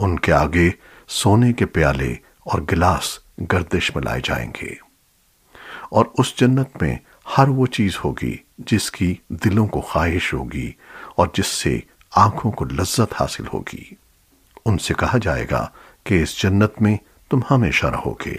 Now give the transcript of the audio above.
ان کے آگے سونے کے پیالے اور گلاس گردش میں لائے جائیں گے۔ اور اس جنت میں ہر وہ چیز ہوگی جس کی دلوں کو خواہش ہوگی اور جس سے آنکھوں کو لذت حاصل ہوگی۔ ان سے کہا جائے گا کہ اس جنت میں تم ہمیشہ رہو گے۔